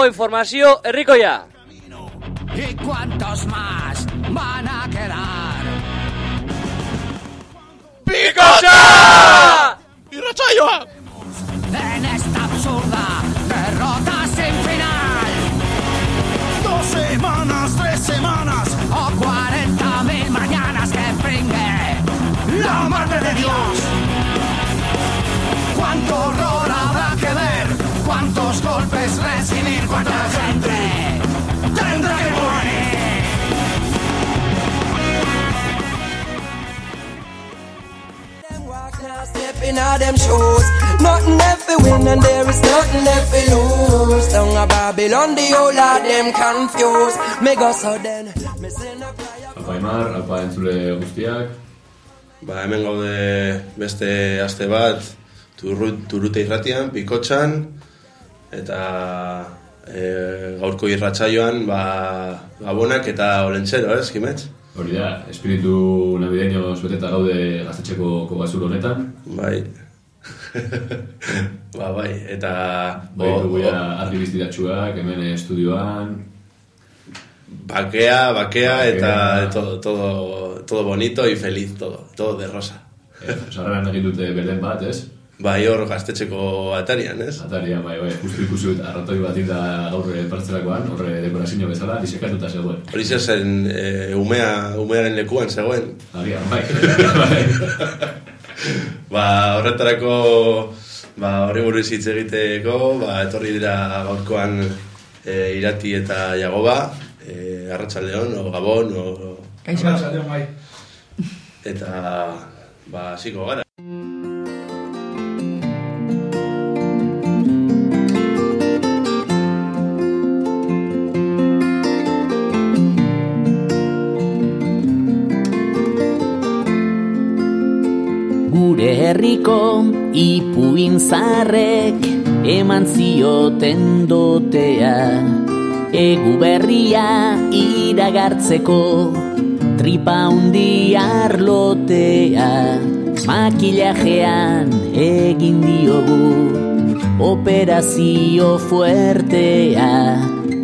Lehenengo informazio herrikoia. ¿Y cuántos más van a quedar? ¡Picotxa! ¡Irratsaioa! En esta absurda derrota sin final. Dos semanas, tres semanas. O 40 mil mañanas que pringue la madre de Dios. ¿Cuánto horror habrá que ver? ¿Cuántos golpes recibir? Stepping out them shoes. Nothing left to win and there is nothing left to lose. Down a Babylon, the whole of them confused. Me go so then, me send a prayer. Apa Aimar, apa entzule guztiak. Ba, hemen gaude beste aste bat turru, turute irratian, pikotxan, eta e, gaurko irratsaioan ba, gabonak eta olentzero, ez, Kimetz? Hori da, espiritu navideño beteta gaude gaztetxeko kogazur honetan. Bai. ba, bai, eta... Bai, dugu argi biztiratxuak, hemen estudioan. bakea, bakea, Bakea. eta todo, todo, todo bonito y feliz, todo, todo de rosa. Eh, Sarreran egin dute berden bat, ez? Bai, hor gaztetxeko atarian, ez? Ataria, bai, bai, justu ikusi dut arratoi bat inda gaurre partzelakoan, horre dekorazio bezala, disekatuta zegoen. Hori zen e, umea, umearen lekuan zegoen. Agian, bai. bai. Ba, horretarako ba, horri buruz hitz egiteko, ba, etorri dira gaurkoan e, irati eta jagoba, e, arratsaldeon o gabon, o, Kaixo. bai. eta ba, hasiko gara. Herriko ipuin zarrek eman zioten dotea. Egu berria iragartzeko tripa hundi arlotea. Makillajean egin diogu operazio fuertea.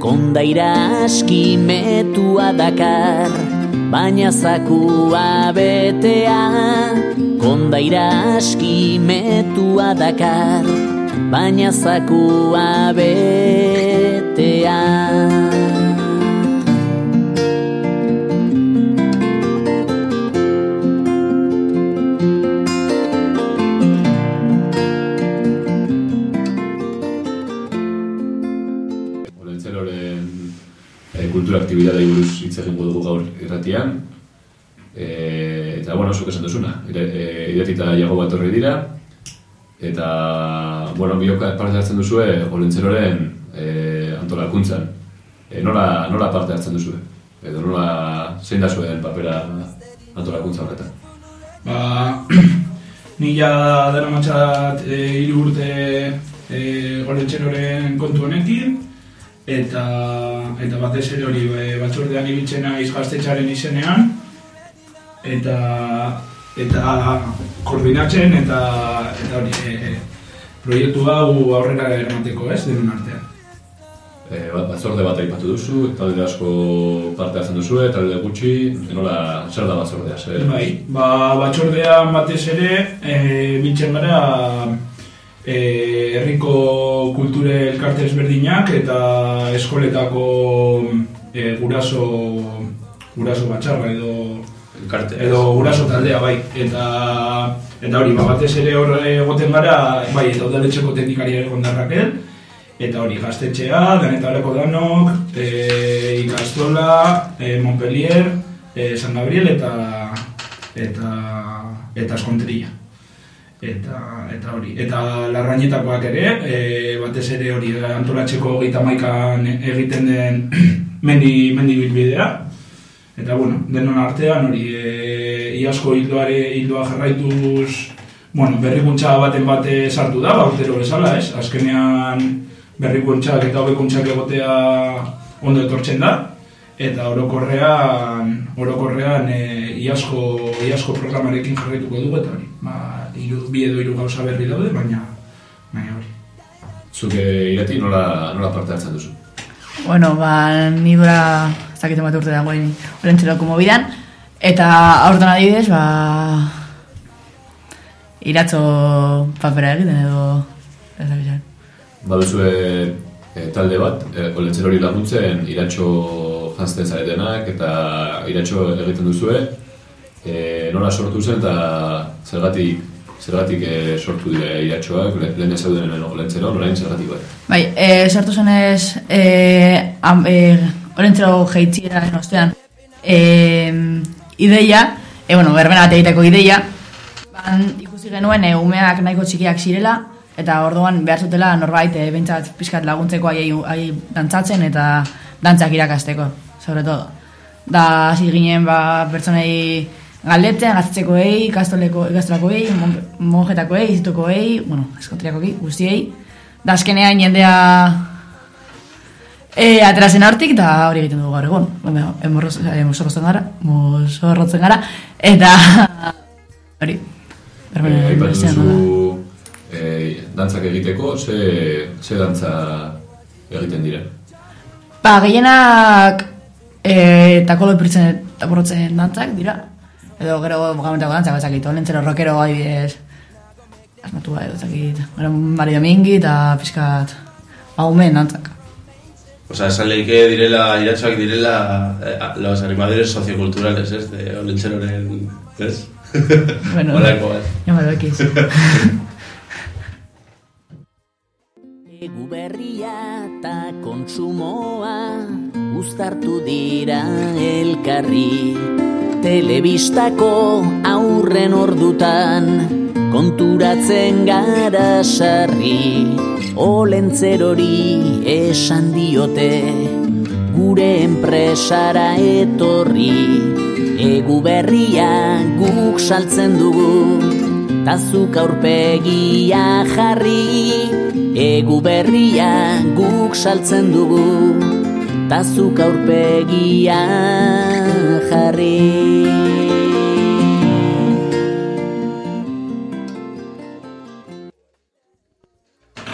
Kondaira aski metua dakar baina zakua betea Kondaira aski metua dakar. Baina zakua betea kultura aktibidadei buruz hitz egingo dugu gaur irratian. E, eta, bueno, zuk esan duzuna, ire, e, jago bat horri dira. Eta, bueno, biok parte hartzen duzue Olentzeroren e, antolakuntzan. E, nola, nola parte hartzen duzue? Edo nola zein da zuen papera antolakuntza horretan? Ba, ni ja dara matxat e, urte e, goletxeroren kontu honekin, eta, eta batez ere hori e, batzordean ibiltzen naiz gaztetxaren izenean, eta, eta koordinatzen, eta, eta hori, e, e, proiektu hau aurrera eramateko ez, denon artean. E, bat- batzorde bat aipatu duzu, talde asko parte hartzen duzu, talde gutxi, nola, zer da batzordea? Zer, Bai, ba, batzordean batez ere, e, biltzen gara e, herriko kulture elkarte ezberdinak eta eskoletako e, guraso, guraso batxarra edo Elkarte. edo guraso taldea bai eta eta hori ba, batez ere hor egoten gara bai eta udaletxeko teknikari egon da Raquel eta hori gaztetxea, denetareko danok, e, ikastola, e, Montpellier, e, San Gabriel eta eta eta Eskontrilla. Eta, eta hori, eta larrainetakoak ere, e, batez ere hori antolatzeko gita maikan egiten den mendi, mendi bilbidea. Eta bueno, denon artean hori e, iasko hildoare hildoa jarraituz bueno, berrikuntza baten bate sartu da, ba, urtero bezala, ez? Azkenean berrikuntzak eta hobekuntzak egotea ondo etortzen da eta orokorrean orokorrean e, iasko iasko programarekin jarraituko dugu eta hori. Ba, hiru bi edo hiru gauza berri daude, baina baina hori. Zuke irati nola, nola parte hartzen duzu? Bueno, ba, ni dura, ez dakit bat urte dagoen, olentzeloko mobidan, eta aurten adibidez, ba, iratzo papera egiten edo, ez dakit. Baduzue e, talde bat, e, olentzer hori laguntzen, iratxo janzten zaretenak eta iratxo egiten duzue. E, nola sortu zen eta zergatik, zergatik e, sortu dire iratxoak, le- lehen ez zauden olentzero, norain zergatik bat. Bai, e, sartu zenez, e, am, e, olentzero jeitziera ostean, e, ideia, e, bueno, berbena bat egiteko ideia, ban, ikusi genuen e, umeak nahiko txikiak zirela, eta orduan behar zutela norbait e, behintzat pixkat laguntzeko aiei, aiei dantzatzen eta dantzak irakasteko, sobre todo. Da, hasi ginen, ba, pertsonei galdetzen, gaztetxekoei, ikastoleko, ikastolakoei, mon- monjetakoei, izitukoei, bueno, eskotriakoki, guztiei. Da, azkenean jendea e, aterazen hortik, da hori egiten dugu gaur egun. Bueno, emorroz- eh, gara, mozorrotzen gara, eta hori. E, Berbena, Aipatu bestean, duzu e, dantzak egiteko, ze, ze dantza egiten dira. Ba, gehienak e, takolo ipurtzen eta dantzak dira. Edo gero gamentako dantzak, ezakit, olentzero rockero adibidez. Asmatu bai, ezakit. Gero Mari Domingi eta pizkat haumen dantzak. Osa, esan leike direla, iratxoak direla eh, los animadores socioculturales, ez, de olentzeroren, ez? Bueno, Holako bat. ja me lo ekiz. Egu berria eta kontsumoa uztartu dira elkarri. Telebistako aurren ordutan konturatzen gara sarri. Olentzerori esan diote gure enpresara etorri. Egu berria guk saltzen dugu Tazuk aurpegia jarri. Egu berria guk saltzen dugu Tazuk aurpegia jarri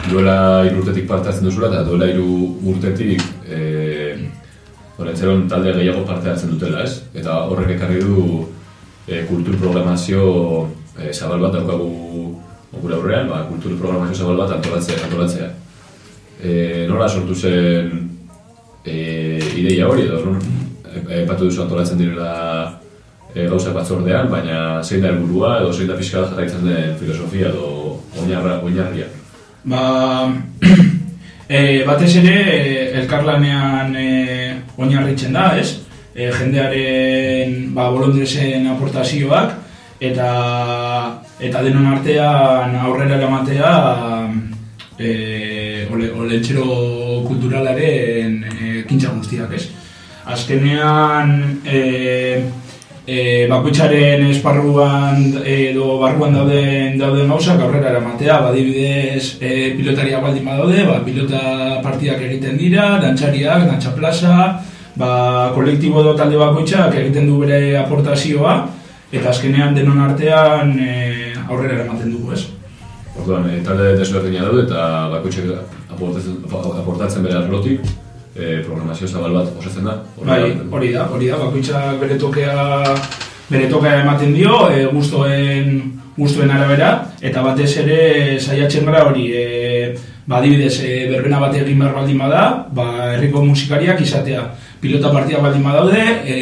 Duela hiru urtetik parte hartzen duzula eta duela hiru urtetik e, Olentzeron talde gehiago parte hartzen dutela, ez? Eta horrek ekarri du e, kultur programazio e, zabal bat daukagu gure aurrean, ba, kultur programazio zabal bat antolatzea. antolatzea. E, nola sortu zen e, ideia hori edo non e, epatu duzu antolatzen direla e, gauzak batzordean, baina zein da helburua edo zein da pixka jarraitzen den filosofia edo oinarra, oinarria. Ba, e, batez ere e, elkarlanean e, oinarritzen da, ez? E, jendearen ba, bolondresen aportazioak eta eta denon artean aurrera eramatea e, ole, kulturalaren e, kintza guztiak, ez? Azkenean e, e, bakoitzaren esparruan edo barruan dauden dauden gauzak aurrera eramatea, badibidez e, pilotariak baldin badaude, ba, pilota partidak egiten dira, dantzariak, dantza plaza, ba, kolektibo edo talde bakoitzak egiten du bere aportazioa, eta azkenean denon artean e, aurrera eramaten dugu, ez? Orduan, e, talde desberdina daude eta bakoitzak aportatzen, aportatzen bere arlotik e, programazio zabal bat osatzen da. Hori Bai, hori da, hori da, bakoitzak bere tokea bere tokea ematen dio, e, gustoen gustoen arabera eta batez ere saiatzen gara hori, e, ba adibidez, e, berbena bat egin behar baldin bada, ba herriko musikariak izatea. Pilota partidak baldin badaude, e,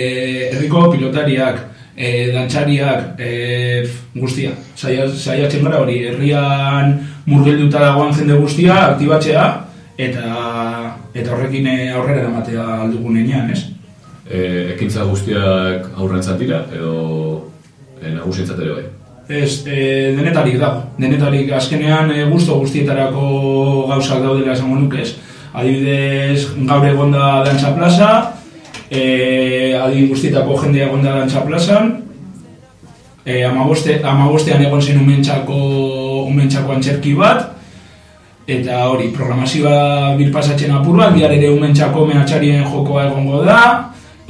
herriko pilotariak, e, dantzariak, e, guztia. Saia, saiatzen gara hori, herrian murgilduta dagoen jende guztia aktibatzea eta eta horrekin eh, aurrera eramatea aldugun enean, ez? E, ekintza guztiak aurrentzat dira edo e, nagusientzat ere bai. Ez, e, denetarik dago. Denetarik azkenean e, gusto guztietarako gauzak daudela esango nuke ez. Adibidez, gaur egonda dantza plaza, e, adibidez guztietako jendea egonda dantza plazan, e, amaboste, amabostean egon zen umentxako, umentxako antzerki bat, eta hori, programazioa birpasatzen apur bat, bihar ere umentxako mehatxarien jokoa egongo da,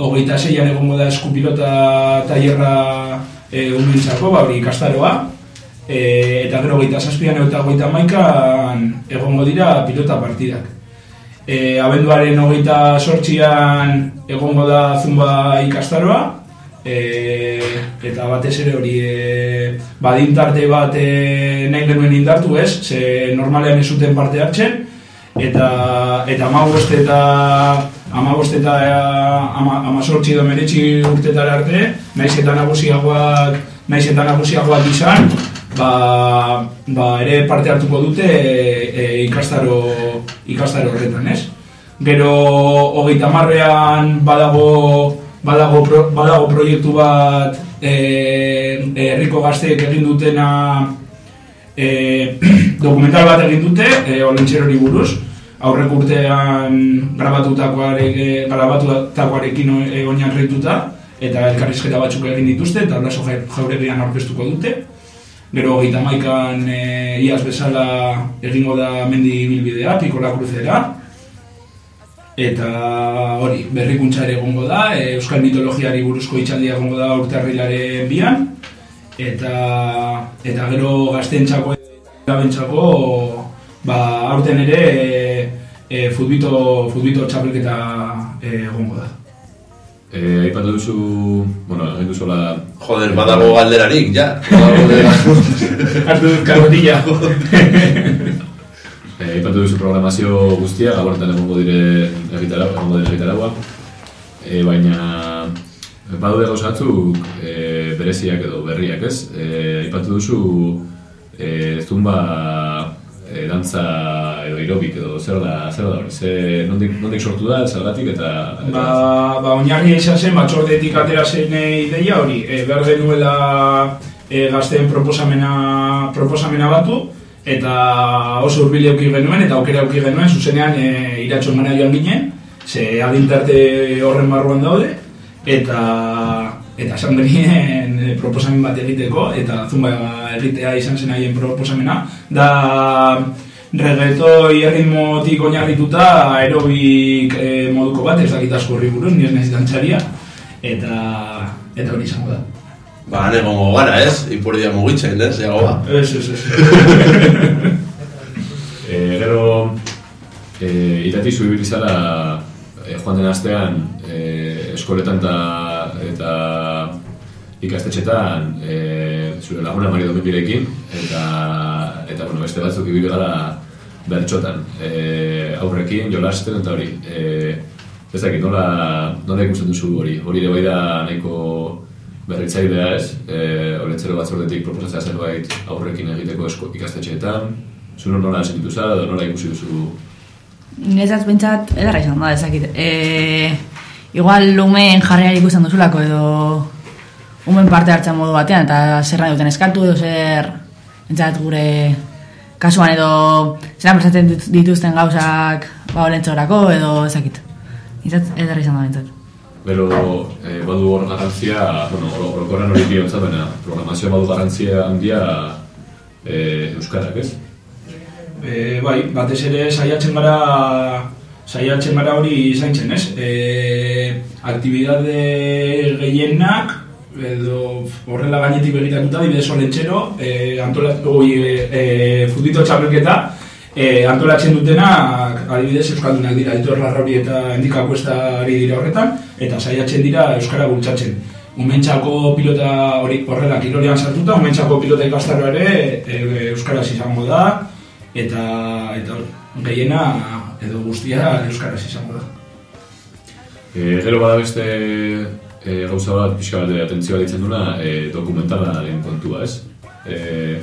hogeita zeian egongo da eskupilota tailerra e, umentzako, ba, hori ikastaroa, e, eta gero hogeita zazpian eta hogeita maikan egongo dira pilota partidak. e, abenduaren hogeita sortxian egongo da zumba ikastaroa, e, eta batez ere hori e, badintarte bat e, nahi genuen indartu ez, ze normalean ez zuten parte hartzen, eta eta amabost eta amabost eta ama, amazortzi edo meretzi urtetara arte, naiz eta nagusiagoak naiz eta nagusiagoak izan, ba, ba ere parte hartuko dute e, e, ikastaro, ikastaro horretan, ez? Gero hogeita marrean badago, badago, pro, badago proiektu bat e, e, herriko gazteek egin dutena e, dokumental bat egin dute, e, olentxerori buruz, aurrek urtean grabatutakoarek, grabatutakoarekin e, oinan reituta, eta elkarrizketa batzuk egin dituzte, eta laso jauregian aurkeztuko dute. Gero hogeita maikan e, iaz bezala egingo da mendi bilbidea, pikola kruzera. Eta hori, berrikuntza ere egongo da, e, Euskal mitologiari buruzko itxaldia egongo da urtarrilaren bian. Eta, eta gero gaztentzako gabentzako ba, aurten ere e, e, futbito, futbito txapelketa e, egongo da. Eh, aipatu duzu, bueno, egin duzuela... Joder, badago galderarik, ja. Hartu dut karotilla. eh, aipatu duzu programazio guztia, gabortan egongo dire egitaragua, egongo dire egitaragua. Eh, baina, badu dago zatzuk eh, bereziak edo berriak, ez? Eh, aipatu duzu eh, zumba eh, dantza edo aerobik edo zer da, zer da hori? Ze, nondik, nondik sortu da, zergatik eta... eta Ba, ba oinarri izan zen, batzordetik atera zen ideia hori, e, behar genuela e, gazteen proposamena, proposamena batu, eta oso urbile auki genuen, eta aukera auki genuen, zuzenean e, iratxon mana joan ginen, ze adintarte horren barruan daude, eta eta esan genien e, proposamen bat egiteko, eta zumba egitea izan zen haien proposamena, da reggaetoi erritmotik oinarrituta aerobik e, moduko bat, ez dakit asko horri buruz, nire nahiz dantzaria, eta, eta hori izango da. Ba, han egongo gara, ez? Ipurdia mugitzen, ez? Ego ba. Ez, ez, ez. E, gero, e, irati zu ibili zara e, joan den astean e, eskoletan ta, eta ikastetxetan e, zure laguna Mari Domingirekin eta, eta bueno, beste batzuk ibili gara bertxotan e, aurrekin, jolasten eta hori e, ez dakit, nola, nola ikusten duzu hori hori ere bai da nahiko berritzailea ez e, oletzero batzordetik proposatzea zerbait aurrekin egiteko esko, ikastetxeetan Zuro nola sentitu zara, edo nola ikusi duzu Nezaz bintzat, edarra izan da, ezakit. E, igual lumen jarreari ikusten duzulako edo umen parte hartzen modu batean, eta zer nahi duten eskatu edo zer entzat gure kasuan edo zelan prestatzen dit- dituzten gauzak ba olentzorako edo ezakit. Izat, edarra izan da bintzat. Gero, eh, badu hor garrantzia, bueno, oro- orokorren hori bihotza, baina programazioa badu garrantzia handia eh, Euskarak, ez? E, bai, batez ere saiatzen gara saiatzen gara hori zaintzen, ez? E, aktibidade gehienak edo horrela gainetik begiratuta dibidez olentxero e, antolat, oi, e, e, futbito txapelketa e, antolatzen dutenak adibidez Euskaldunak dira Aitor Larrauri eta Endika Kuestari dira horretan eta saiatzen dira Euskara bultzatzen Umentzako pilota hori horrela kirolean sartuta, umentzako pilota ikastarroa ere e, euskaraz izango da eta eta gehiena edo guztia euskaraz izango da. E, gero bada beste e, gauza bat pixka bat atentzioa ditzen duna e, dokumentalaren kontua, ez? E,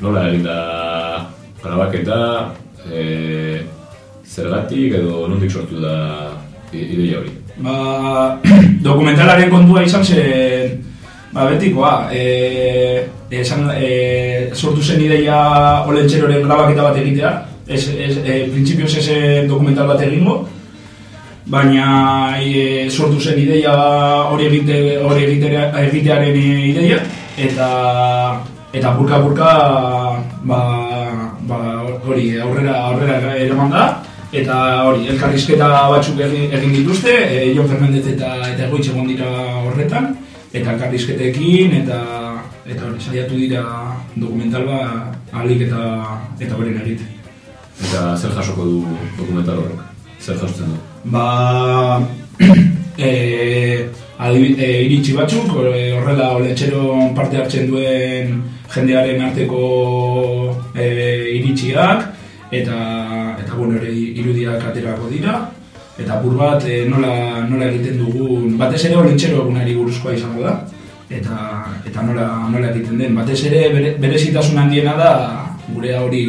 nola egin da grabaketa, e, zergatik edo nondik sortu da ideia hori? Ba, dokumentalaren kontua izan zen ba, betikoa. E, esan, e, sortu zen ideia olentxeroren grabaketa bat egitea. Ez, ez, e, printzipioz ez dokumental bat egingo. Baina e, sortu zen ideia hori egite, hori egitea, egitearen ideia. Eta, eta burka burka ba, hori aurrera, aurrera eraman da. Eta hori, elkarrizketa batzuk egin, dituzte, e, Jon Fernandez eta eta egoitze egon dira horretan, eta elkarrizketekin, eta eta hori, saiatu dira dokumental ba, ahalik eta eta horren egite. Eta zer jasoko du dokumental horrek? Zer jausten du? ba e, adibi- e, iritsi batzuk e, horrela oletxeron parte hartzen duen jendearen arteko e, iritsiak eta eta bueno ere irudiak aterako dira eta bur bat e, nola, nola egiten dugun batez ere oletxero egunari buruzkoa izango da eta eta nola, nola egiten den. Batez ere bere, berezitasun handiena da gurea hori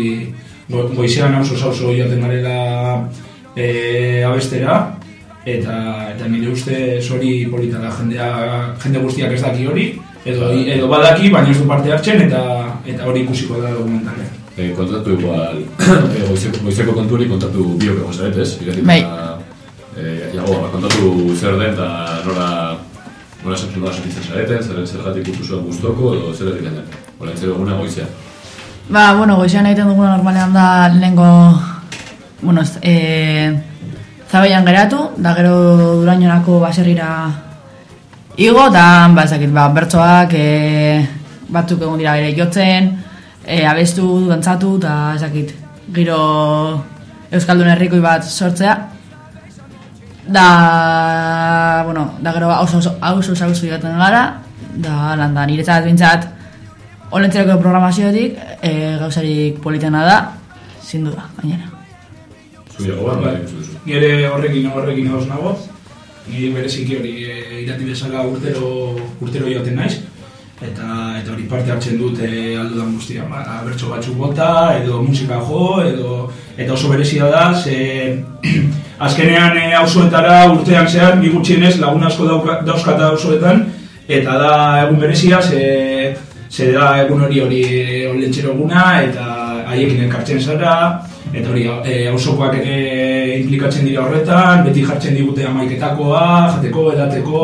go, goizean hauso hauso joaten garela e, abestera eta eta nire uste hori polita da jendea jende guztiak ez daki hori edo edo badaki baina ez du parte hartzen eta eta hori ikusiko da dokumentalean. E, kontatu igual, e, goizeko, goizeko kontu hori kontatu biok egon zaret, ez? Bai. E, jago, ba, kontatu zer den eta nola, nola sentitzen nola sentitzen zareten, zer, zergatik urtu zuen guztoko, edo zer egiten den. Ola, entzero eguna goizea. Ba, bueno, goizean egiten duguna normalean da lehenengo, bueno, ez, e, zabaian geratu, da gero durainonako baserrira igo, eta, ba, ezakit, ba, bertsoak, e, batzuk egon dira ere jotzen, e, abestu, dantzatu, eta ezakit, giro Euskaldun herrikoi bat sortzea. Da, bueno, da gero hauso hauso hauso joaten gara, da landa niretzat bintzat Olentzeroko programaziotik, e, gauzarik politena da, sin duda, gainera. Jago bat, bai. Nire horrekin horrekin ados nago. Ni bereziki hori e, irati bezala urtero urtero joaten naiz eta eta hori parte hartzen dut e, aldudan guztia, ba, bertso batzuk bota edo musika jo edo eta oso berezia da ze azkenean e, auzoetara urtean zehar ni gutxienez lagun asko dauka, dauzkata auzoetan eta da egun berezia ze ze da egun hori hori olentzero eguna eta haiekin elkartzen zara eta hori e, auzokoak ere implikatzen dira horretan, beti jartzen digute amaiketakoa, jateko, edateko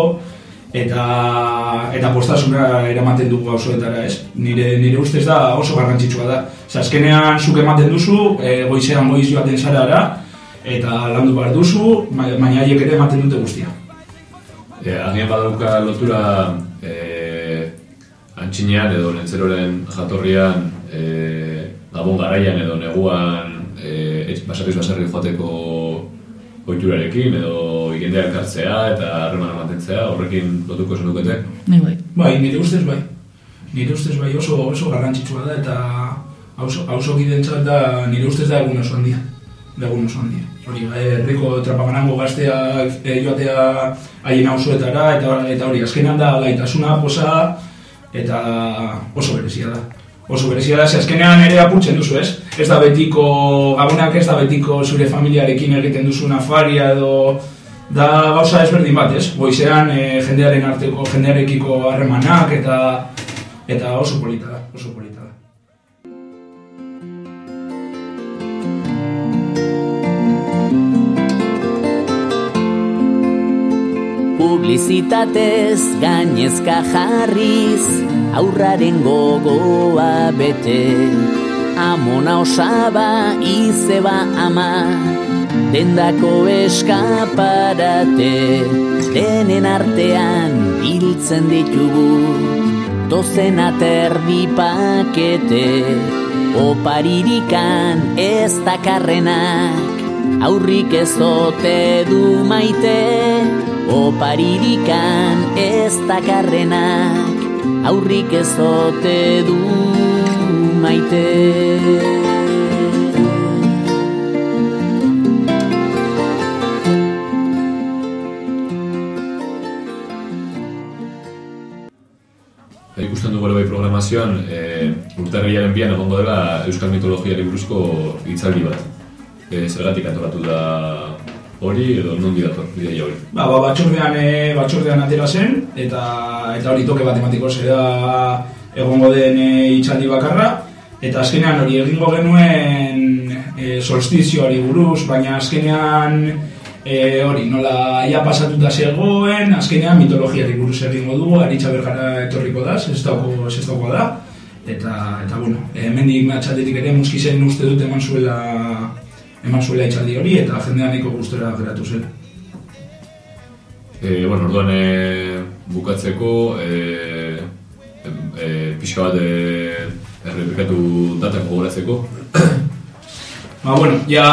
eta eta postasuna eramaten dugu auzoetara, ez? Nire nire ustez da oso garrantzitsua da. Ze azkenean zuk ematen duzu, e, goizean goiz joaten zarara eta landu behar duzu, baina haiek ere ematen dute guztia. E, agian badauka lotura e, antxinean edo lentzeroren jatorrian e, gabon garaian edo neguan e, basarriz basarri joateko oiturarekin edo jendea elkartzea eta harremana mantentzea horrekin lotuko esan dukete. Ni bai. Bai, nire ustez bai. Nire ustez bai oso oso garrantzitsua da eta auzo auzo gidentzat da nire ustez da egun oso handia. Da egun oso handia. Hori, eh, herriko trapamanango gazteak eh, joatea haien auzoetara eta eta hori azkenan da gaitasuna posa eta oso berezia da. Oso berezia da, azkenean ere apurtzen duzu, ez? Ez da betiko, gabonak ez da betiko zure familiarekin egiten duzu afaria edo da gauza ezberdin bat, ez? Goizean e, jendearen arteko, jendearekiko harremanak eta eta oso polita da, oso polita da. Publizitatez gainezka jarriz Aurraren gogoa bete. Amona osaba izeba ama. Dendako eskaparate. Denen artean biltzen ditugu. Dozen aterdi pakete Oparirikan ez dakarrenak. Aurrik ez ote du maite. Oparirikan ez dakarrenak Aurrik ez ote du maite E, ikusten dugu ere bai programazioan, e, urtarriaren bian egongo dela Euskal Mitologiari buruzko hitzaldi bat. E, zergatik antolatu da hori edo nondi dator ideia hori. Ba, ba, batxordean, e, batxordean atera zen, eta, eta hori toke matematiko da egongo den e, itxaldi bakarra, eta azkenean hori egingo genuen e, solstizioari buruz, baina azkenean e, hori nola ia pasatuta zegoen, azkenean mitologiari buruz egingo dugu, aritza bergara etorriko da, ez dauko da, eta, eta bueno, hemendik atxaldetik ere muskizen uste dut eman zuela eman zuela itxaldi hori, eta jendean nahiko gustora geratu zen. E, bueno, orduan e, bukatzeko, e, e, pixka bat e, errepikatu datak gogoratzeko. Ba, bueno, ja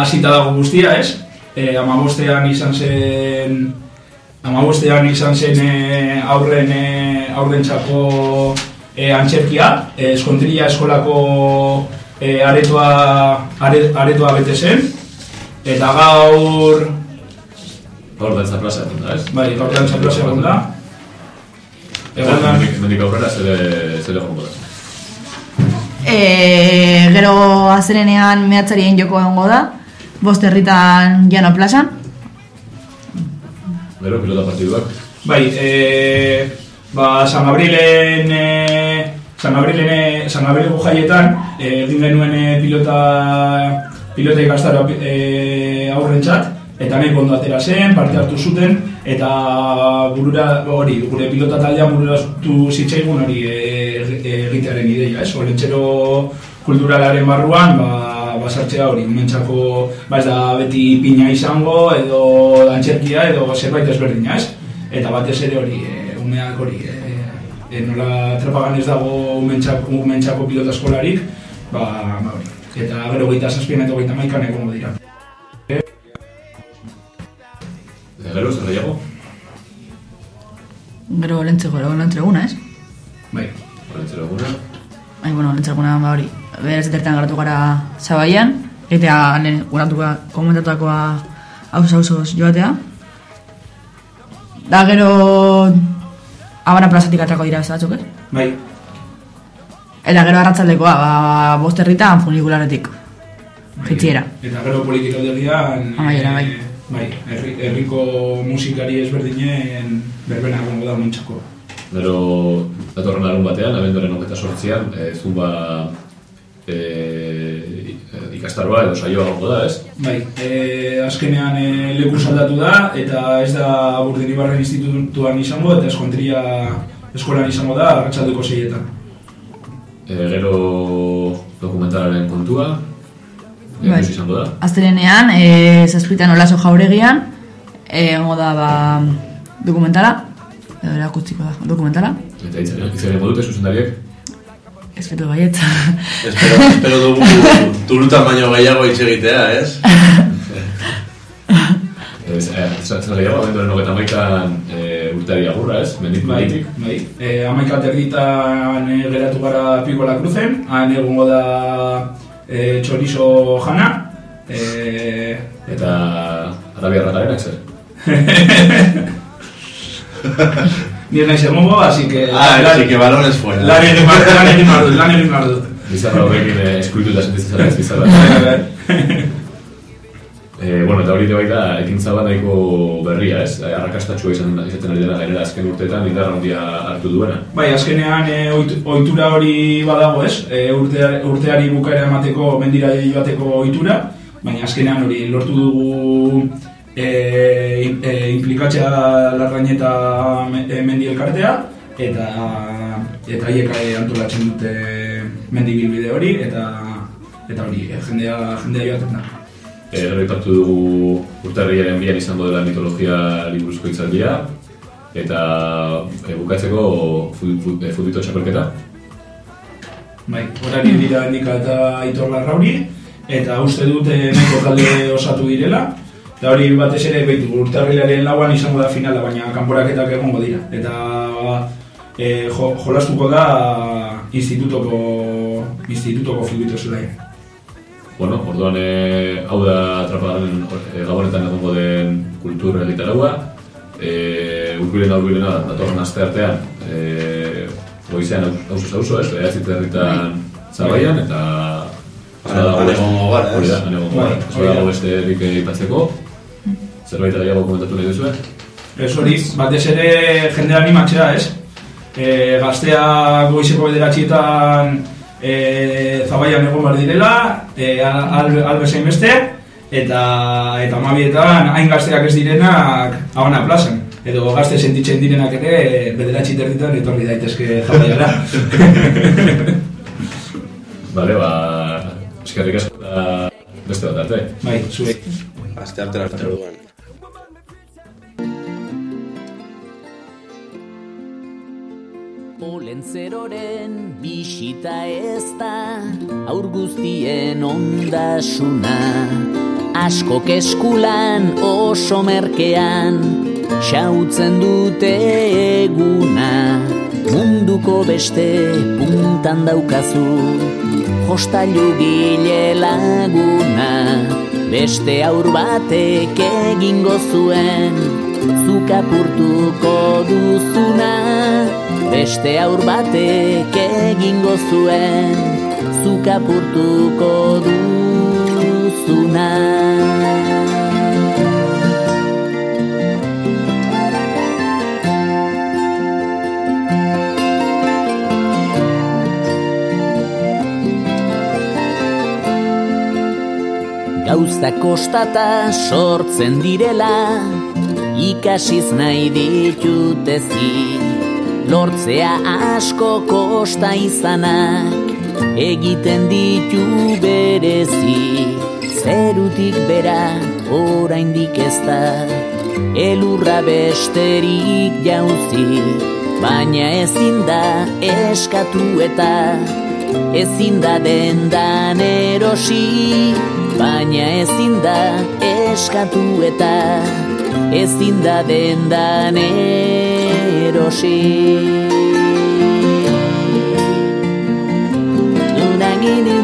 hasita dago guztia, ez? e, amabostean izan zen amabostean izan zen e, aurren e, aurrentzako e, antxerkia, e, eskontrilla eskolako e, aretoa, are, aretoa bete zen, eta gaur, Gaur dantza plaza egon da, ez? bai, gaur dantza plaza egon da, egon Mendik- aurrera zere, zere jongo da. E, gero azerenean mehatzarien joko egongo da, bost herritan jano plazan. Gero, pilota partiduak. bai, e, ba, San Gabrielen, e, San Gabrielen, e, San Gabrieleko jaietan, e, egin genuen e, pilota, pilota ikastaro e, aurrentzat, eta nahi ondo atera zen, parte hartu zuten, eta burura, hori, gure pilota taldea bururatu zitzaigun hori e, e, egitearen ideia, ez? Olentxero kulturalaren barruan, ba, basartzea hori, umentzako, ba ez da beti pina izango, edo dantxerkia, edo zerbait ezberdina, ez? Eta batez ere hori, e, umeak hori, e, e, nola trapagan ez dago umentzako, umentzako pilota eskolarik, ba, ba hori. Eta gero geita zazpien eta geita maikan egongo dira. Gero, zer gehiago? Gero lentzeko, lentzeguna, ez? Bai. Olentzero eguna. Bai, bueno, lentzeguna ba hori. Beraz etertan garatu gara zabaian, eta hanen guratuka komentatuakoa haus hausoz joatea. Da gero abana plazatik atrako dira beste batzuk, ez? Bai, Eta gero arratzaldekoa, ba, bost herritan funikularetik. Jitziera. Eta gero politika alderdian... Amaiera, bai. eh, Bai, herri, herriko musikari ezberdinen berbena egongo da umentzako. Gero, datorren larun batean, abenduaren hogeta sortzian, e, zumba e, ikastaroa edo saioa gongo da, ez? Bai, e, azkenean e, leku aldatu da, eta ez da Burdin Ibarren institutuan izango, eta eskontria eskolan izango da, arratsaldeko seietan. E, gero dokumentalaren kontua, Bai. izango da. Azterenean, e, zazpitan olaso jauregian, e, ongo da ba, dokumentala, edo erakutziko da, dokumentala, Eta itzaren, itzaren modute zuzendariek, espero baiet. Espero, espero dugu turutan baino gehiago hitz egitea, ez? Ez, eh, zer gehiago, abenduaren hogeta maikan e, urteari agurra, ez? Mendik, Bai, menditik. bai. E, Amaika erditan e, geratu gara Piko la Cruzen, han egongo da e, txorizo jana, e, Eta arabiarra garenak zer? nire naiz egongo, así que... Ah, así que balones fuera. Lan egin behar dut, lan egin behar dut, lan egin behar dut. Bizarra horrekin eh, eskuituta sentitzen zara ez bizarra. Bai, bai. Eh, bueno, eta hori bai da, ekintza bat nahiko berria, ez? Eh, Arrakastatxua izan izaten ari dela gainera azken urteetan indarra handia hartu duena. Bai, azkenean e, oit, ohitura hori badago, ez? E, urtea, urteari bukaera emateko, mendira joateko ohitura, baina azkenean hori lortu dugu e, e, implikatzea larraineta me- e, mendi elkartea, eta eta haiek e, antolatzen dute mendi bilbide hori, eta eta hori, e, jendea, jendea joaten da. E, gero ipatu dugu urtarriaren bian izango dela mitologia liburuzko itzaldia, eta e, bukatzeko fu- fu- e, futbito txapelketa. Bai, horari dira Endika eta Aitor Larrauri, eta uste dute nahiko talde osatu direla, eta hori batez ere baitu urtarrilaren lauan izango da finala, baina kanporaketak egongo dira. Eta e, jo, jolastuko da institutoko, institutoko futbito zelaia. Bueno, orduan e, hau da trapagaren e, gabonetan egongo den kultur egitaraua. E, urbilen aurbilena datorren aste artean, e, goizean hauzo hauzo ez, behatzit herritan zabaian, eta... Han- han egongo gara? Hori da, egongo gara. Bai, da. dago beste erik aipatzeko. Zerbait gehiago komentatu nahi duzu, Ez hori, batez ere jende animatzea, ez? E, gaztea goizeko bederatxietan e, zabaian egon behar direla, e, al, albezain beste, eta eta amabietan hain gazteak ez direnak abana plazan. Edo gazte sentitzen direnak ere bederatxi terditan etorri daitezke zabaiara. Bale, ba, eskerrik asko da beste bat arte. bai, zure. Aste arte arte orduan. Olentzeroren bisita ez da aur guztien ondasuna. Asko eskulan oso merkean xautzen dute eguna. Munduko beste puntan daukazu jostailu gile laguna. Beste aur batek egingo zuen zukapurtuko duzuna beste aur batek egingo zuen zukapurtuko duzuna. Gauza kostata sortzen direla ikasiz nahi ditutezi lortzea asko kosta izanak egiten ditu berezi. Zerutik bera oraindik ez da. Elurra besterik jauzi baina ezin da eskatu eta. Ezin da dendan erosi baina ezin da eskatu eta. Ezin da dendan erosi Hiroshi. Unagi ni